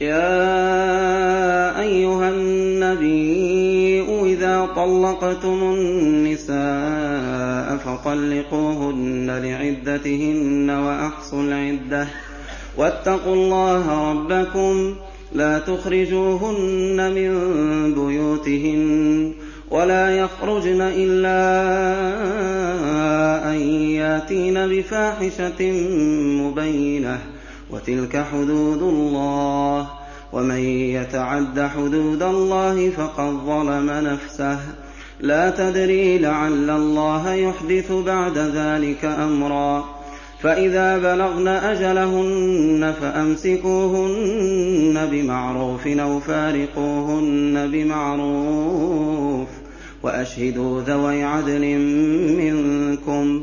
يَا أَيُّهَا النَّبِيُّ إِذَا طَلَّقْتُمُ النِّسَاءَ فَطَلِّقُوهُنَّ لِعِدَّتِهِنَّ وَأَحْصُوا الْعِدَّةَ ۖ. وَاتَّقُوا اللَّهَ رَبَّكُمْ ۖ لَا تُخْرِجُوهُنَّ مِن بُيُوتِهِنَّ وَلَا يَخْرُجْنَ إِلَّا أَن يَأْتِينَ بِفَاحِشَةٍ مُّبَيِّنَةٍ ۚ. وَتِلْكَ حُدُودُ اللَّهِ ۚ. وَمَن يَتَعَدَّ حُدُودَ اللَّهِ فَقَدْ ظَلَمَ نَفْسَهُ ۚ. لَا تَدْرِي لَعَلَّ اللَّهَ يُحْدِثُ بَعْدَ ذَٰلِكَ أَمْرًا. فَإِذَا بَلَغْنَ أَجَلَهُنَّ فَأَمْسِكُوهُنَّ بِمَعْرُوفٍ أَوْ فَارِقُوهُنَّ بِمَعْرُوفٍ ۚ وَأَشْهِدُوا ذَوَيْ عَدْلٍ مِّنكُمْ ۖ.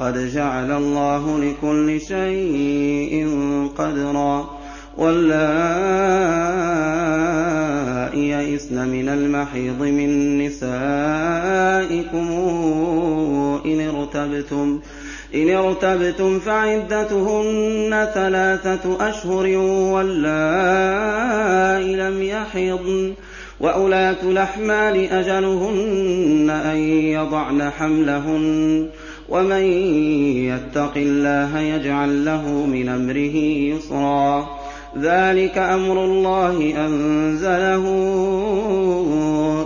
قَدْ جَعَلَ اللَّهُ لِكُلِّ شَيْءٍ قَدْرًا. وَاللَّائِي يَئِسْنَ مِنَ الْمَحِيضِ مِن نِّسَائِكُمْ إِنِ ارْتَبْتُمْ فَعِدَّتُهُنَّ ثَلَاثَةُ أَشْهُرٍ وَاللَّائِي لَمْ يَحِضْنَ ۚ. وَأُولَاتُ الْأَحْمَالِ أَجَلُهُنَّ أَن يَضَعْنَ حَمْلَهُنَّ ۚ. وَمَن يَتَّقِ اللَّهَ يَجْعَل لَّهُ مِنْ أَمْرِهِ يُسْرًا. ذَٰلِكَ أَمْرُ اللَّهِ أَنزَلَهُ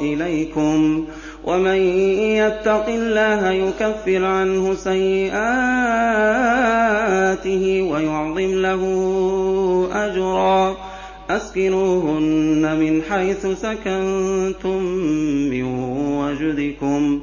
إِلَيْكُمْ ۚ. وَمَن يَتَّقِ اللَّهَ يُكَفِّرْ عَنْهُ سَيِّئَاتِهِ وَيُعْظِمْ لَهُ أَجْرًا. أَسْكِنُوهُنَّ مِنْ حَيْثُ سَكَنتُم مِّن وَجْدِكُمْ ۖ.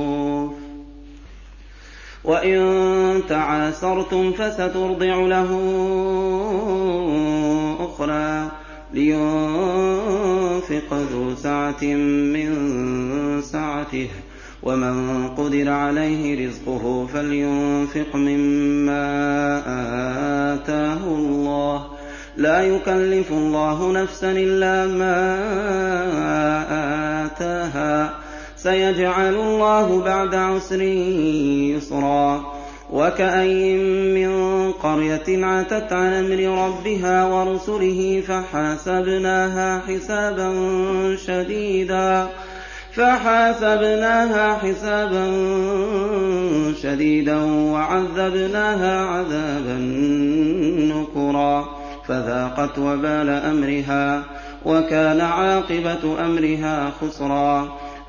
ۖ وَإِن تَعَاسَرْتُمْ فَسَتُرْضِعُ لَهُ أُخْرَىٰ ۚ لِيُنفِقْ ذُو سَعَةٍ مِّن سَعَتِهِ ۖ وَمَن قُدِرَ عَلَيْهِ رِزْقُهُ فَلْيُنفِقْ مِمَّا آتَاهُ اللَّهُ ۚ لَا يُكَلِّفُ اللَّهُ نَفْسًا إِلَّا مَا آتَاهَا ۚ سَيَجْعَلُ اللَّهُ بَعْدَ عُسْرٍ يُسْرًا. وَكَأَيِّن مِّن قَرْيَةٍ عَتَتْ عَنْ أَمْرِ رَبِّهَا وَرُسُلِهِ فَحَاسَبْنَاهَا حِسَابًا شَدِيدًا وَعَذَّبْنَاهَا عَذَابًا نُّكْرًا. فَذَاقَتْ وَبَالَ أَمْرِهَا وَكَانَ عَاقِبَةُ أَمْرِهَا خُسْرًا.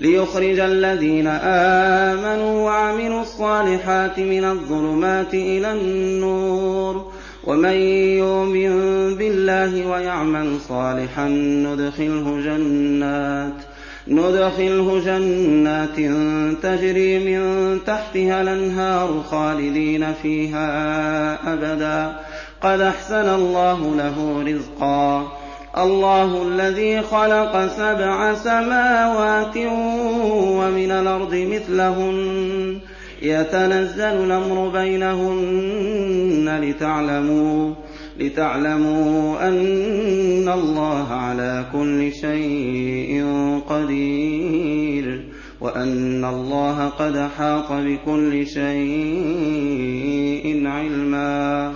لِّيُخْرِجَ الَّذِينَ آمَنُوا وَعَمِلُوا الصَّالِحَاتِ مِنَ الظُّلُمَاتِ إِلَى النُّورِ ۚ. وَمَن يُؤْمِن بِاللَّهِ وَيَعْمَلْ صَالِحًا نُّدْخِلْهُ جَنَّاتٍ تَجْرِي مِن تَحْتِهَا الْأَنْهَارُ خَالِدِينَ فِيهَا أَبَدًا ۖ. قَدْ أَحْسَنَ اللَّهُ لَهُ رِزْقًا. اللَّهُ الَّذِي خَلَقَ سَبْعَ سَمَاوَاتٍ وَمِنَ الْأَرْضِ مِثْلَهُنَّ. يَتَنَزَّلُ الْأَمْرُ بَيْنَهُنَّ لِتَعْلَمُوا أَنَّ اللَّهَ عَلَىٰ كُلِّ شَيْءٍ قَدِيرٌ وَأَنَّ اللَّهَ قَدْ أَحَاطَ بِكُلِّ شَيْءٍ عِلْمًا.